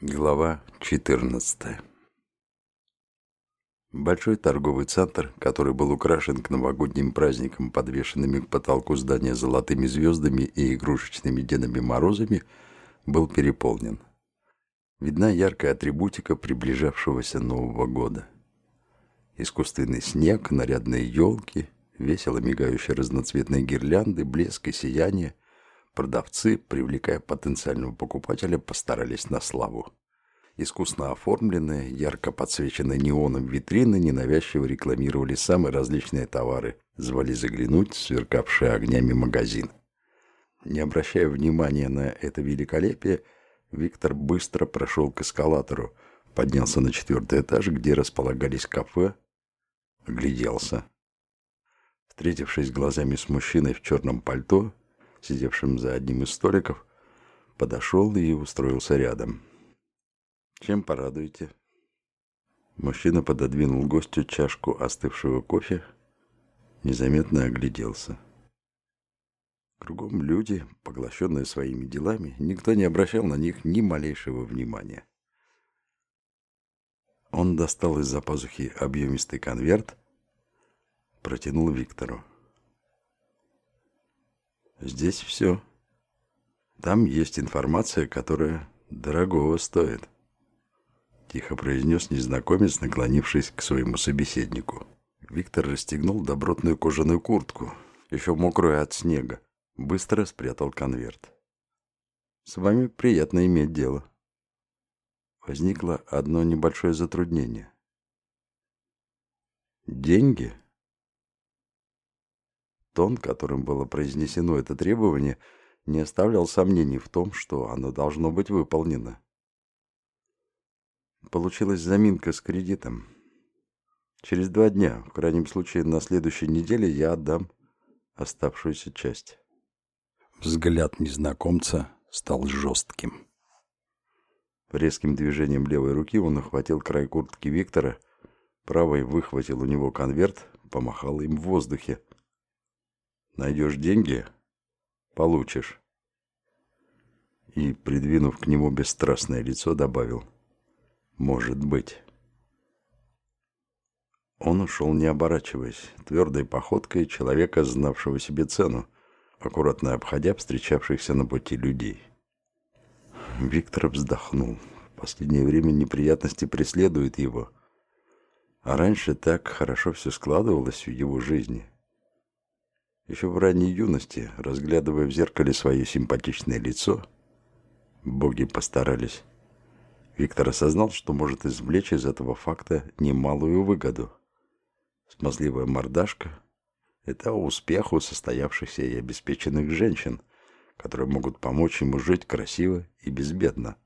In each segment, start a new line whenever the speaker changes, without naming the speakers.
Глава 14 Большой торговый центр, который был украшен к новогодним праздникам подвешенными к потолку здания золотыми звездами и игрушечными Дедами Морозами, был переполнен. Видна яркая атрибутика приближавшегося Нового года. Искусственный снег, нарядные елки, весело мигающие разноцветные гирлянды, блеск и сияние – Продавцы, привлекая потенциального покупателя, постарались на славу. Искусно оформленные, ярко подсвеченные неоном витрины ненавязчиво рекламировали самые различные товары, звали заглянуть в сверкавший огнями магазин. Не обращая внимания на это великолепие, Виктор быстро прошел к эскалатору, поднялся на четвертый этаж, где располагались кафе, огляделся. Встретившись глазами с мужчиной в черном пальто, сидевшим за одним из столиков, подошел и устроился рядом. «Чем порадуете?» Мужчина пододвинул гостю чашку остывшего кофе, незаметно огляделся. Кругом люди, поглощенные своими делами, никто не обращал на них ни малейшего внимания. Он достал из-за пазухи объемистый конверт, протянул Виктору. Здесь все. Там есть информация, которая дорогого стоит. Тихо произнес незнакомец, наклонившись к своему собеседнику. Виктор расстегнул добротную кожаную куртку, еще мокрую от снега. Быстро спрятал конверт. «С вами приятно иметь дело». Возникло одно небольшое затруднение. «Деньги?» Тон, которым было произнесено это требование, не оставлял сомнений в том, что оно должно быть выполнено. Получилась заминка с кредитом. Через два дня, в крайнем случае на следующей неделе, я отдам оставшуюся часть. Взгляд незнакомца стал жестким. Резким движением левой руки он охватил край куртки Виктора, правой выхватил у него конверт, помахал им в воздухе. Найдешь деньги – получишь. И, придвинув к нему бесстрастное лицо, добавил «Может быть». Он ушел, не оборачиваясь, твердой походкой человека, знавшего себе цену, аккуратно обходя встречавшихся на пути людей. Виктор вздохнул. В последнее время неприятности преследуют его. А раньше так хорошо все складывалось в его жизни – еще в ранней юности, разглядывая в зеркале свое симпатичное лицо, боги постарались. Виктор осознал, что может извлечь из этого факта немалую выгоду. Смазливая мордашка – это успех у состоявшихся и обеспеченных женщин, которые могут помочь ему жить красиво и безбедно.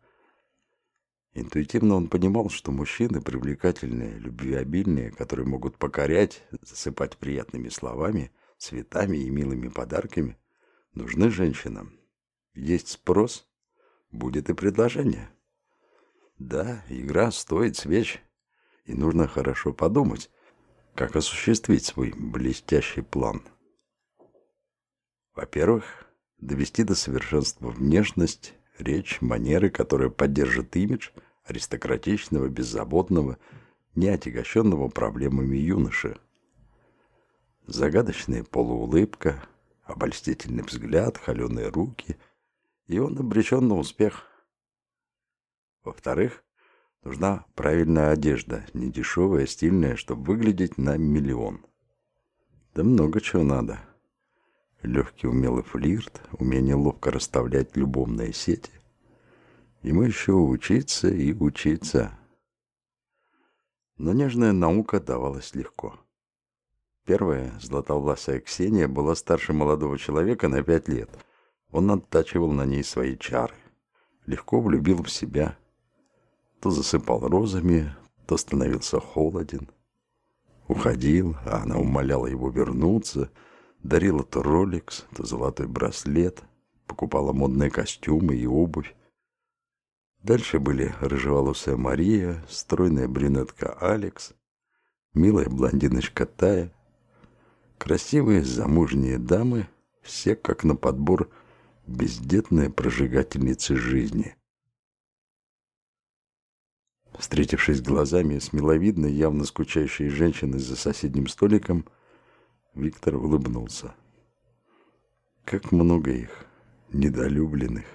Интуитивно он понимал, что мужчины привлекательные, любвеобильные, которые могут покорять, засыпать приятными словами – цветами и милыми подарками нужны женщинам. Есть спрос, будет и предложение. Да, игра стоит свеч, и нужно хорошо подумать, как осуществить свой блестящий план. Во-первых, довести до совершенства внешность, речь, манеры, которые поддержат имидж аристократичного, беззаботного, неотягощенного проблемами юноши – Загадочная полуулыбка, обольстительный взгляд, холеные руки, и он обречен на успех. Во-вторых, нужна правильная одежда, не дешевая, стильная, чтобы выглядеть на миллион. Да много чего надо. Легкий умелый флирт, умение ловко расставлять любовные сети. Ему еще учиться и учиться. Но нежная наука давалась легко. Первая, златовласая Ксения, была старше молодого человека на пять лет. Он оттачивал на ней свои чары. Легко влюбил в себя. То засыпал розами, то становился холоден. Уходил, а она умоляла его вернуться, дарила то роликс, то золотой браслет, покупала модные костюмы и обувь. Дальше были рыжеволосая Мария, стройная брюнетка Алекс, милая блондиночка Тая, Красивые замужние дамы, все как на подбор бездетные прожигательницы жизни. Встретившись глазами с миловидной, явно скучающей женщиной за соседним столиком, Виктор улыбнулся. Как много их, недолюбленных.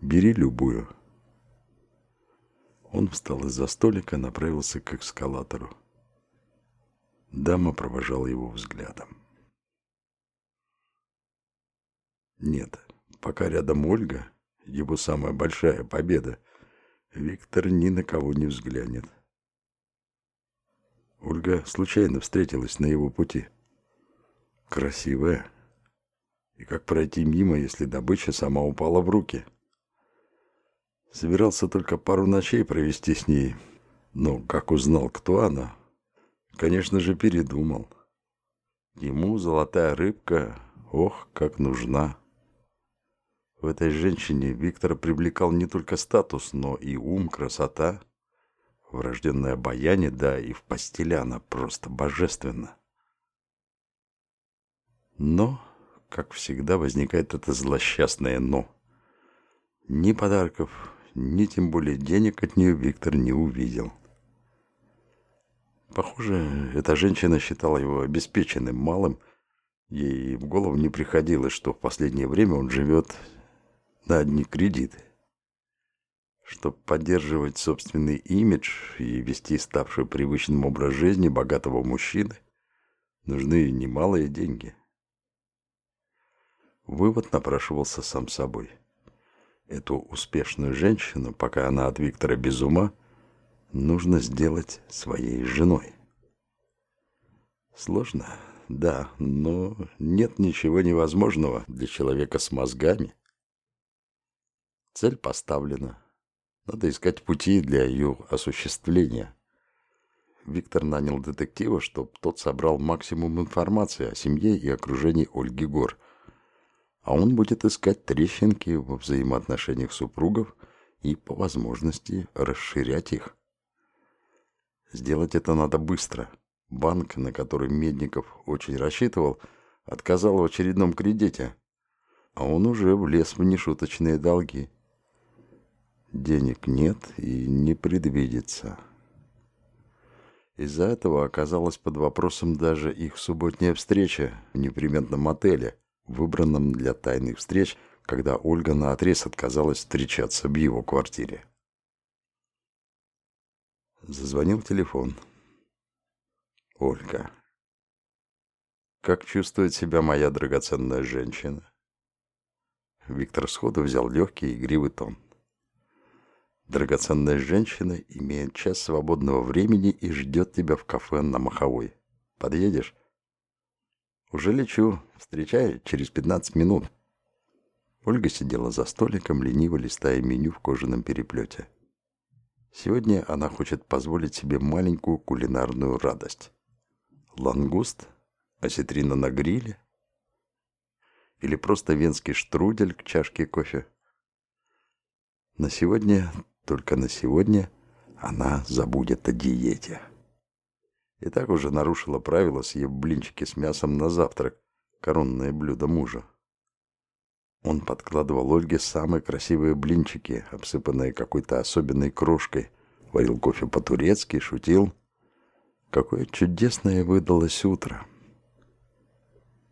Бери любую. Он встал из-за столика, направился к эскалатору. Дама провожала его взглядом. Нет, пока рядом Ольга, его самая большая победа, Виктор ни на кого не взглянет. Ольга случайно встретилась на его пути. Красивая. И как пройти мимо, если добыча сама упала в руки? Собирался только пару ночей провести с ней, но как узнал, кто она, конечно же, передумал. Ему золотая рыбка, ох, как нужна. В этой женщине Виктор привлекал не только статус, но и ум, красота, врожденное обаяние, да и в постели она просто божественна. Но, как всегда, возникает это злосчастное «но». Ни подарков, ни тем более денег от нее Виктор не увидел. Похоже, эта женщина считала его обеспеченным малым, Ей в голову не приходилось, что в последнее время он живет на одни кредиты. Чтобы поддерживать собственный имидж и вести ставший привычным образ жизни богатого мужчины, нужны немалые деньги. Вывод напрашивался сам собой. Эту успешную женщину, пока она от Виктора без ума, нужно сделать своей женой. Сложно, да, но нет ничего невозможного для человека с мозгами. Цель поставлена. Надо искать пути для ее осуществления. Виктор нанял детектива, чтобы тот собрал максимум информации о семье и окружении Ольги Гор. А он будет искать трещинки во взаимоотношениях супругов и, по возможности, расширять их. Сделать это надо быстро. Банк, на который Медников очень рассчитывал, отказал в очередном кредите, а он уже влез в нешуточные долги. Денег нет и не предвидится. Из-за этого оказалась под вопросом даже их субботняя встреча в неприметном отеле, выбранном для тайных встреч, когда Ольга наотрез отказалась встречаться в его квартире. Зазвонил телефон. Ольга. Как чувствует себя моя драгоценная женщина? Виктор сходу взял легкий игривый тон. Драгоценная женщина имеет час свободного времени и ждет тебя в кафе на Маховой. Подъедешь? Уже лечу. Встречай через 15 минут. Ольга сидела за столиком, лениво листая меню в кожаном переплете. Сегодня она хочет позволить себе маленькую кулинарную радость. Лангуст? Осетрина на гриле? Или просто венский штрудель к чашке кофе? На сегодня только на сегодня она забудет о диете. И так уже нарушила правила, съев блинчики с мясом на завтрак, коронное блюдо мужа. Он подкладывал Ольге самые красивые блинчики, обсыпанные какой-то особенной крошкой, варил кофе по-турецки, шутил. Какое чудесное выдалось утро.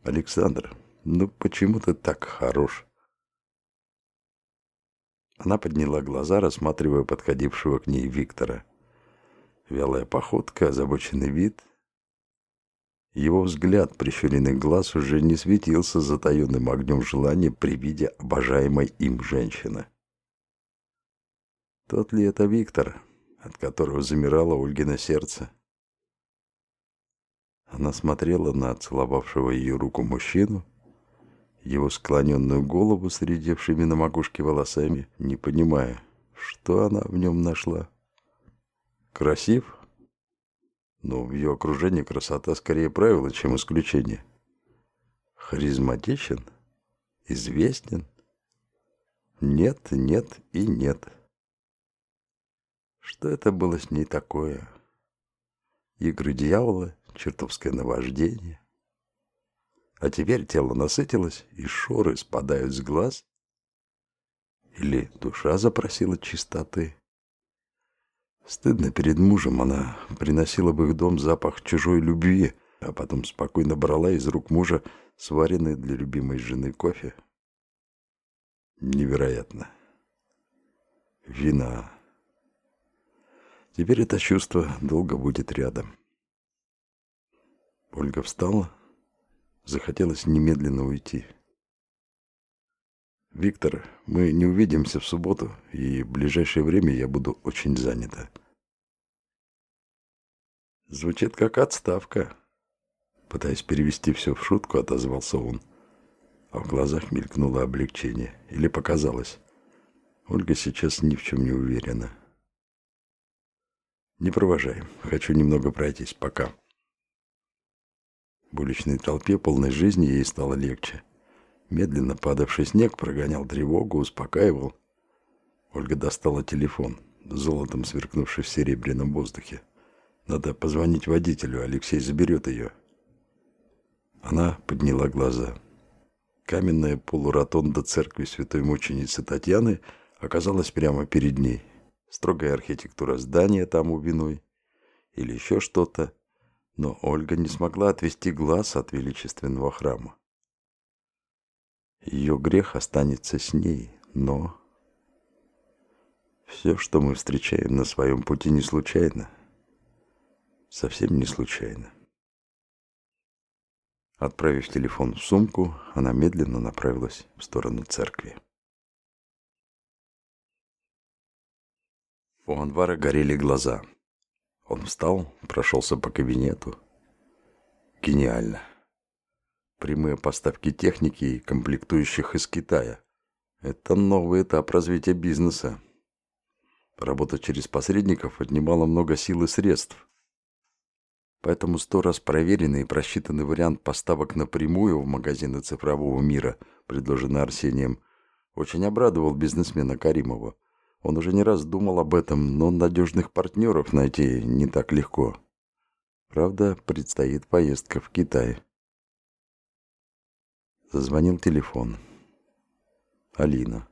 Александр, ну почему ты так хорош? Она подняла глаза, рассматривая подходившего к ней Виктора. Вялая походка, озабоченный вид. Его взгляд прищуренных глаз уже не светился затаенным огнем желания при виде обожаемой им женщины. Тот ли это Виктор, от которого замирало Ольгино сердце? Она смотрела на целовавшего ее руку мужчину, его склоненную голову с редевшими на макушке волосами, не понимая, что она в нем нашла. Красив? Но в ее окружении красота скорее правило, чем исключение. Харизматичен? Известен? Нет, нет и нет. Что это было с ней такое? Игры дьявола, чертовское наваждение. А теперь тело насытилось, и шоры спадают с глаз? Или душа запросила чистоты? Стыдно перед мужем, она приносила в их дом запах чужой любви, а потом спокойно брала из рук мужа сваренный для любимой жены кофе. Невероятно. Вина. Теперь это чувство долго будет рядом. Ольга встала, захотелось немедленно уйти. «Виктор, мы не увидимся в субботу, и в ближайшее время я буду очень занята». Звучит как отставка. Пытаясь перевести все в шутку, отозвался он. А в глазах мелькнуло облегчение. Или показалось. Ольга сейчас ни в чем не уверена. Не провожай. Хочу немного пройтись. Пока. В уличной толпе полной жизни ей стало легче. Медленно падавший снег прогонял тревогу, успокаивал. Ольга достала телефон, золотом сверкнувший в серебряном воздухе. Надо позвонить водителю, Алексей заберет ее. Она подняла глаза. Каменная полуротонда церкви святой мученицы Татьяны оказалась прямо перед ней. Строгая архитектура здания там у виной или еще что-то, но Ольга не смогла отвести глаз от величественного храма. Ее грех останется с ней, но... Все, что мы встречаем на своем пути, не случайно. Совсем не случайно. Отправив телефон в сумку, она медленно направилась в сторону церкви. У Анвара горели глаза. Он встал, прошелся по кабинету. Гениально прямые поставки техники и комплектующих из Китая. Это новый этап развития бизнеса. Работа через посредников отнимала много сил и средств. Поэтому сто раз проверенный и просчитанный вариант поставок напрямую в магазины цифрового мира, предложенный Арсением, очень обрадовал бизнесмена Каримова. Он уже не раз думал об этом, но надежных партнеров найти не так легко. Правда, предстоит поездка в Китай. Зазвонил телефон. Алина.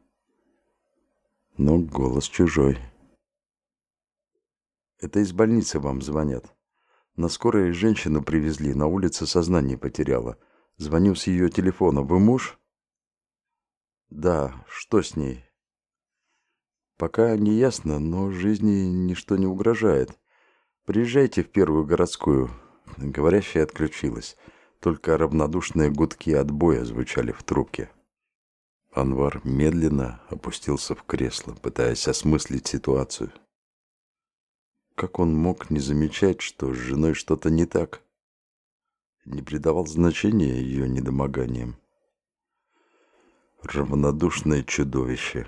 Но голос чужой. Это из больницы вам звонят. На скорой женщину привезли, на улице сознание потеряла. Звоню с ее телефона. Вы муж? Да, что с ней? Пока не ясно, но жизни ничто не угрожает. Приезжайте в первую городскую. Говорящая отключилась. Только равнодушные гудки отбоя звучали в трубке. Анвар медленно опустился в кресло, пытаясь осмыслить ситуацию. Как он мог не замечать, что с женой что-то не так? Не придавал значения ее недомоганиям. Равнодушное чудовище.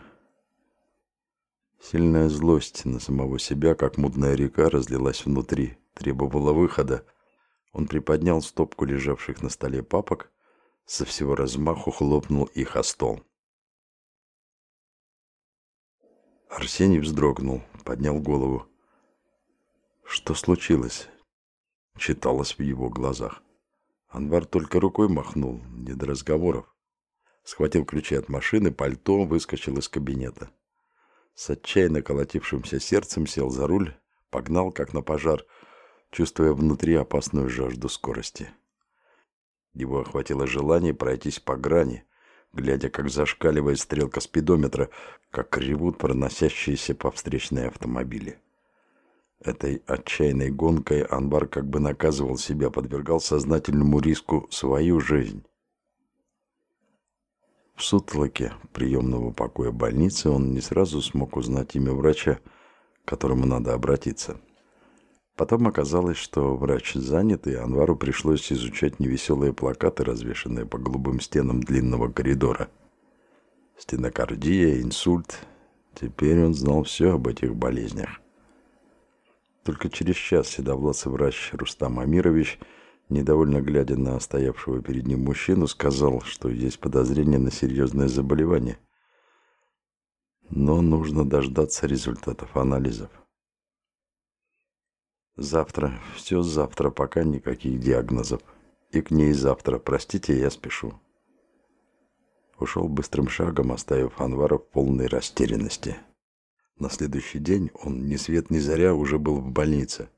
Сильная злость на самого себя, как мутная река, разлилась внутри, требовала выхода, он приподнял стопку лежавших на столе папок, со всего размаху хлопнул их о стол. Арсений вздрогнул, поднял голову. Что случилось? Читалось в его глазах. Анвар только рукой махнул, не до разговоров. Схватил ключи от машины, пальто, выскочил из кабинета. С отчаянно колотившимся сердцем сел за руль, погнал, как на пожар, чувствуя внутри опасную жажду скорости. Его охватило желание пройтись по грани, глядя, как зашкаливает стрелка спидометра, как ревут проносящиеся по встречной автомобили. Этой отчаянной гонкой Анбар как бы наказывал себя, подвергал сознательному риску свою жизнь. В сутлоке приемного покоя больницы он не сразу смог узнать имя врача, к которому надо обратиться – Потом оказалось, что врач занят, и Анвару пришлось изучать невеселые плакаты, развешанные по голубым стенам длинного коридора. Стенокардия, инсульт. Теперь он знал все об этих болезнях. Только через час седовласый врач Рустам Амирович, недовольно глядя на стоявшего перед ним мужчину, сказал, что есть подозрение на серьезное заболевание. Но нужно дождаться результатов анализов. Завтра, все завтра, пока никаких диагнозов. И к ней завтра, простите, я спешу. Ушел быстрым шагом, оставив Анвара в полной растерянности. На следующий день он ни свет ни заря уже был в больнице.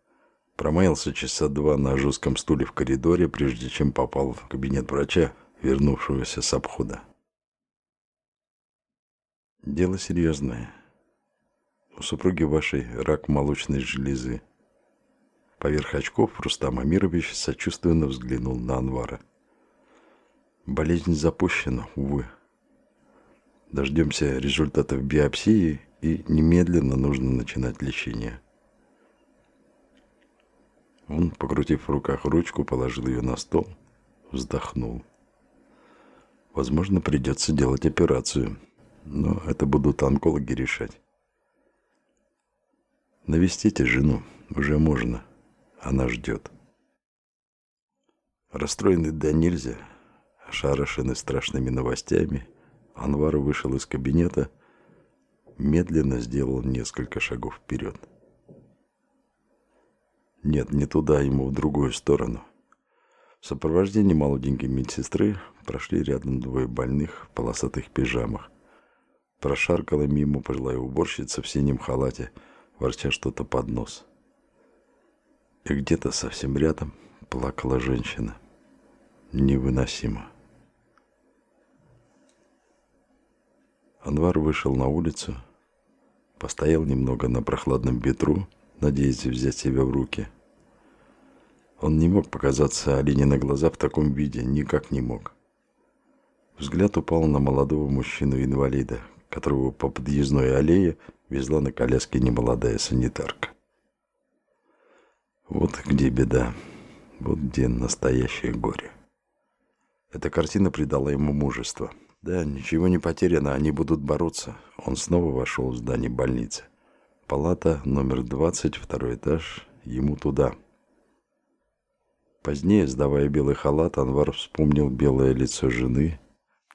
Промаялся часа два на жестком стуле в коридоре, прежде чем попал в кабинет врача, вернувшегося с обхода. Дело серьезное. У супруги вашей рак молочной железы. Поверх очков Рустам Амирович сочувственно взглянул на Анвара. Болезнь запущена, увы. Дождемся результатов биопсии и немедленно нужно начинать лечение. Он, покрутив в руках ручку, положил ее на стол, вздохнул. Возможно, придется делать операцию, но это будут онкологи решать. Навестите жену, уже можно, она ждет. Расстроенный до нельзя, ошарашенный страшными новостями, Анвар вышел из кабинета медленно сделал несколько шагов вперед. Нет, не туда, ему в другую сторону. В сопровождении молоденькой медсестры прошли рядом двое больных в полосатых пижамах. Прошаркала мимо пожилая уборщица в синем халате, ворча что-то под нос. И где-то совсем рядом плакала женщина. Невыносимо. Анвар вышел на улицу, постоял немного на прохладном ветру, надеясь взять себя в руки. Он не мог показаться Алине на глаза в таком виде, никак не мог. Взгляд упал на молодого мужчину-инвалида, которого по подъездной аллее везла на коляске немолодая санитарка. Вот где беда, вот где настоящее горе. Эта картина придала ему мужество – да, ничего не потеряно, они будут бороться. Он снова вошел в здание больницы. Палата номер 20, второй этаж, ему туда. Позднее, сдавая белый халат, Анвар вспомнил белое лицо жены,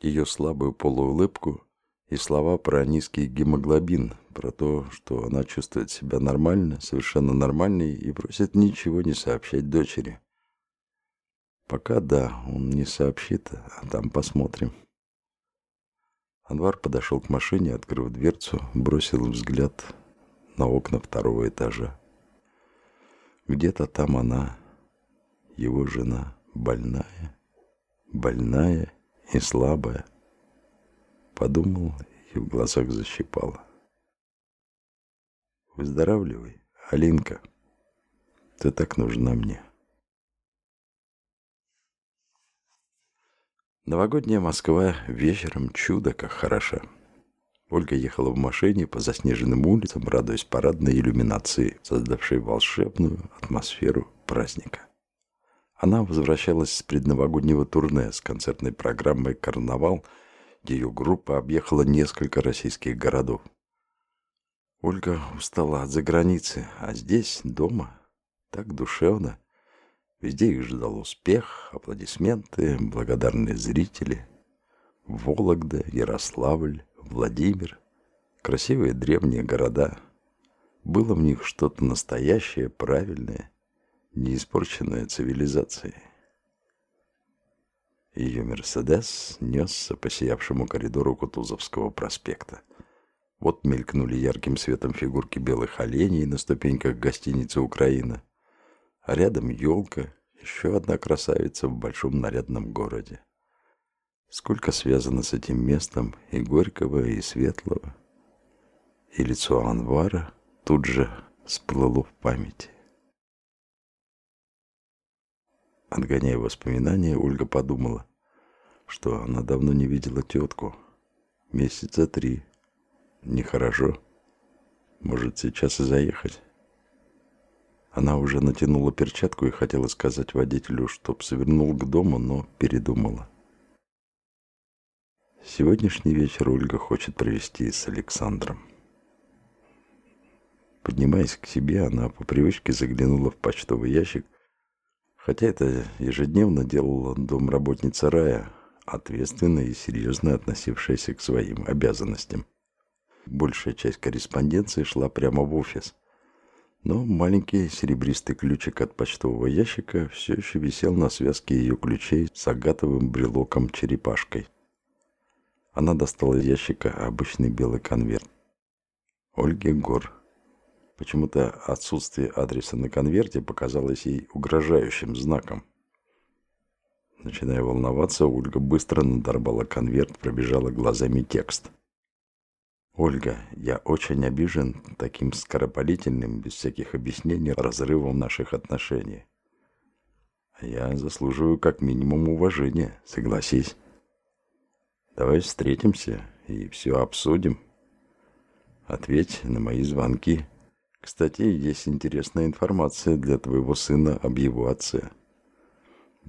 ее слабую полуулыбку и слова про низкий гемоглобин, про то, что она чувствует себя нормально, совершенно нормальной и просит ничего не сообщать дочери. Пока да, он не сообщит, а там посмотрим. Анвар подошел к машине, открыв дверцу, бросил взгляд на окна второго этажа. Где-то там она, его жена, больная, больная и слабая. Подумал и в глазах защипало. Выздоравливай, Алинка. Ты так нужна мне. Новогодняя Москва вечером чудо как хороша. Ольга ехала в машине по заснеженным улицам, радуясь парадной иллюминации, создавшей волшебную атмосферу праздника. Она возвращалась с предновогоднего турне с концертной программой «Карнавал», ее группа объехала несколько российских городов. Ольга устала от заграницы, а здесь, дома, так душевно – Везде их ждал успех, аплодисменты, благодарные зрители. Вологда, Ярославль, Владимир. Красивые древние города. Было в них что-то настоящее, правильное, не испорченное цивилизацией. Ее «Мерседес» несся по сиявшему коридору Кутузовского проспекта. Вот мелькнули ярким светом фигурки белых оленей на ступеньках гостиницы «Украина» а рядом елка, еще одна красавица в большом нарядном городе. Сколько связано с этим местом и горького, и светлого. И лицо Анвара тут же всплыло в памяти. Отгоняя воспоминания, Ольга подумала, что она давно не видела тетку. Месяца три. Нехорошо. Может, сейчас и заехать. Она уже натянула перчатку и хотела сказать водителю, чтоб свернул к дому, но передумала. Сегодняшний вечер Ольга хочет провести с Александром. Поднимаясь к себе, она по привычке заглянула в почтовый ящик, хотя это ежедневно делала домработница Рая, ответственная и серьезно относившаяся к своим обязанностям. Большая часть корреспонденции шла прямо в офис – но маленький серебристый ключик от почтового ящика все еще висел на связке ее ключей с агатовым брелоком-черепашкой. Она достала из ящика обычный белый конверт. Ольге Гор. Почему-то отсутствие адреса на конверте показалось ей угрожающим знаком. Начиная волноваться, Ольга быстро надорвала конверт, пробежала глазами текст. «Ольга, я очень обижен таким скоропалительным, без всяких объяснений, разрывом наших отношений. Я заслуживаю как минимум уважения, согласись. Давай встретимся и все обсудим. Ответь на мои звонки». Кстати, есть интересная информация для твоего сына об его отце.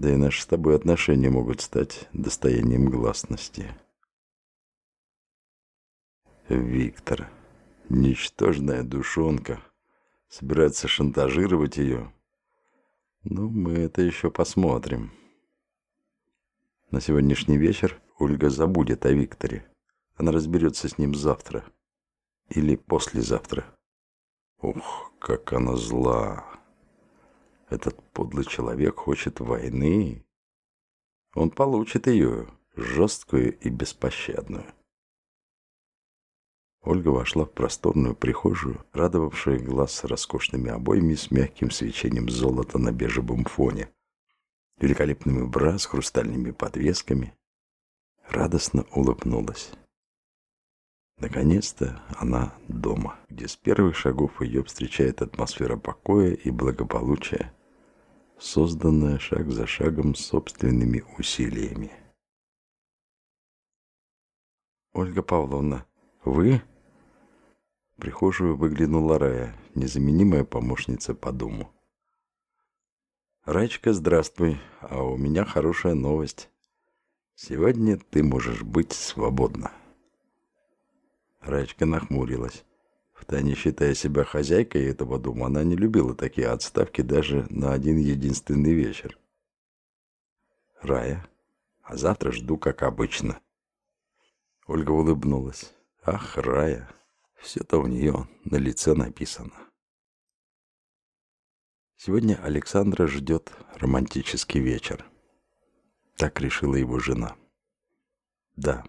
Да и наши с тобой отношения могут стать достоянием гласности. Виктор, ничтожная душонка, собирается шантажировать ее. Ну, мы это еще посмотрим. На сегодняшний вечер Ольга забудет о Викторе. Она разберется с ним завтра или послезавтра. Ух, как она зла. Этот подлый человек хочет войны. Он получит ее, жесткую и беспощадную. Ольга вошла в просторную прихожую, радовавшую глаз роскошными обоями с мягким свечением золота на бежевом фоне, великолепными бра с хрустальными подвесками. Радостно улыбнулась. Наконец-то она дома, где с первых шагов ее встречает атмосфера покоя и благополучия, созданная шаг за шагом собственными усилиями. «Ольга Павловна, вы?» В прихожую выглянула Рая, незаменимая помощница по дому. «Раечка, здравствуй, а у меня хорошая новость. Сегодня ты можешь быть свободна». Рачка нахмурилась. Втайне считая себя хозяйкой этого дома, она не любила такие отставки даже на один единственный вечер. Рая, а завтра жду, как обычно. Ольга улыбнулась. Ах, Рая, все-то у нее на лице написано. Сегодня Александра ждет романтический вечер. Так решила его жена. Да,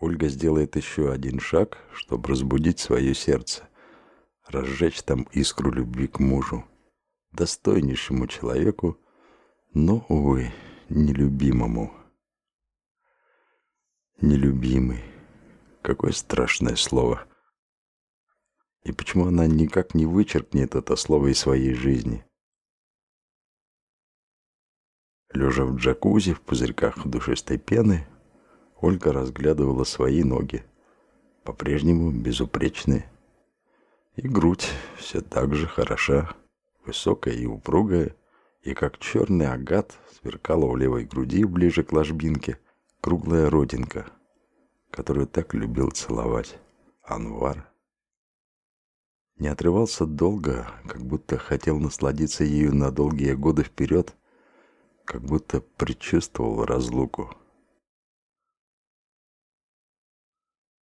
Ольга сделает еще один шаг, чтобы разбудить свое сердце, разжечь там искру любви к мужу, достойнейшему человеку, но, увы, нелюбимому. Нелюбимый. Какое страшное слово. И почему она никак не вычеркнет это слово из своей жизни? Лежа в джакузи в пузырьках душистой пены, Ольга разглядывала свои ноги, по-прежнему безупречные. И грудь все так же хороша, высокая и упругая, и как черный агат сверкала у левой груди ближе к ложбинке круглая родинка, которую так любил целовать Анвар. Не отрывался долго, как будто хотел насладиться ею на долгие годы вперед, как будто предчувствовал разлуку.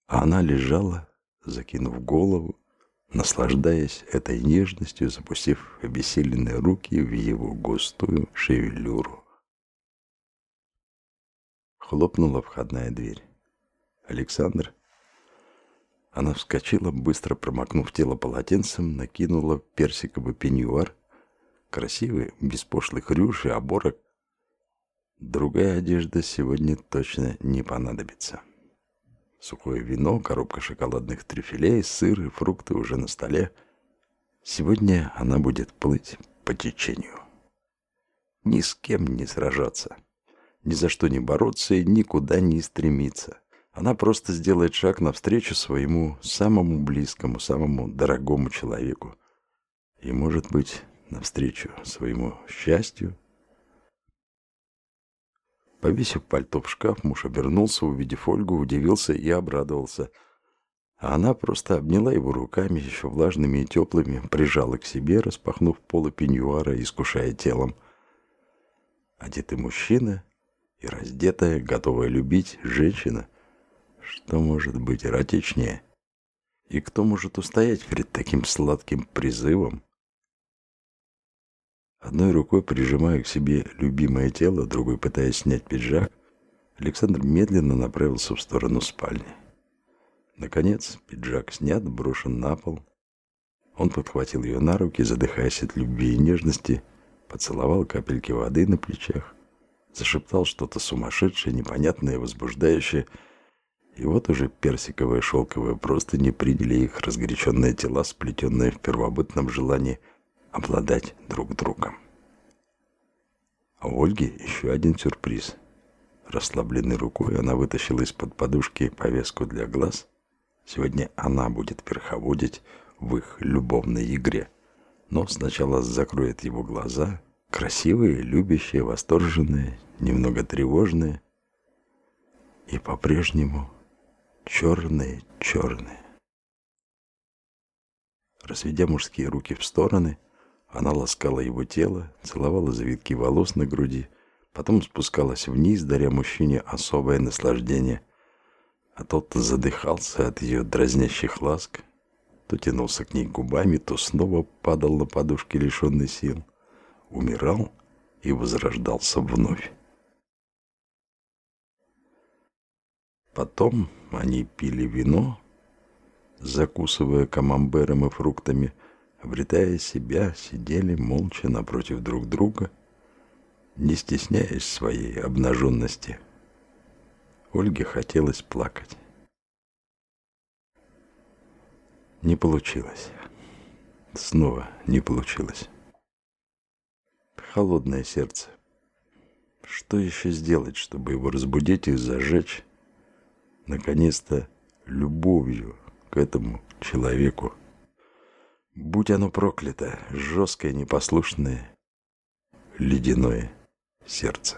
А она лежала, закинув голову, наслаждаясь этой нежностью, запустив обессиленные руки в его густую шевелюру. Хлопнула входная дверь. Александр. Она вскочила, быстро промокнув тело полотенцем, накинула персиковый пеньюар, красивый, без пошлых рюш и оборок. Другая одежда сегодня точно не понадобится. Сухое вино, коробка шоколадных трюфелей, сыр и фрукты уже на столе. Сегодня она будет плыть по течению. Ни с кем не сражаться. Ни за что не бороться и никуда не стремиться. Она просто сделает шаг навстречу своему самому близкому, самому дорогому человеку. И, может быть, навстречу своему счастью, Повесив пальто в шкаф, муж обернулся, увидев Ольгу, удивился и обрадовался. А она просто обняла его руками, еще влажными и теплыми, прижала к себе, распахнув полы пеньюара, искушая телом. Одетый мужчина и раздетая, готовая любить женщина. Что может быть эротичнее? И кто может устоять перед таким сладким призывом? Одной рукой прижимая к себе любимое тело, другой пытаясь снять пиджак, Александр медленно направился в сторону спальни. Наконец, пиджак снят, брошен на пол. Он подхватил ее на руки, задыхаясь от любви и нежности, поцеловал капельки воды на плечах, зашептал что-то сумасшедшее, непонятное, возбуждающее. И вот уже персиковые шелковые простыни приняли их разгоряченные тела, сплетенные в первобытном желании обладать друг другом. А у Ольги еще один сюрприз. Расслабленной рукой она вытащила из-под подушки повеску для глаз — Сегодня она будет верховодить в их любовной игре. Но сначала закроет его глаза, красивые, любящие, восторженные, немного тревожные. И по-прежнему черные-черные. Разведя мужские руки в стороны, она ласкала его тело, целовала завитки волос на груди, потом спускалась вниз, даря мужчине особое наслаждение – а тот задыхался от ее дразнящих ласк, то тянулся к ней губами, то снова падал на подушки, лишенный сил, умирал и возрождался вновь. Потом они пили вино, закусывая камамбером и фруктами, обретая себя, сидели молча напротив друг друга, не стесняясь своей обнаженности – Ольге хотелось плакать. Не получилось. Снова не получилось. Холодное сердце. Что еще сделать, чтобы его разбудить и зажечь, наконец-то, любовью к этому человеку? Будь оно проклято, жесткое, непослушное, ледяное сердце.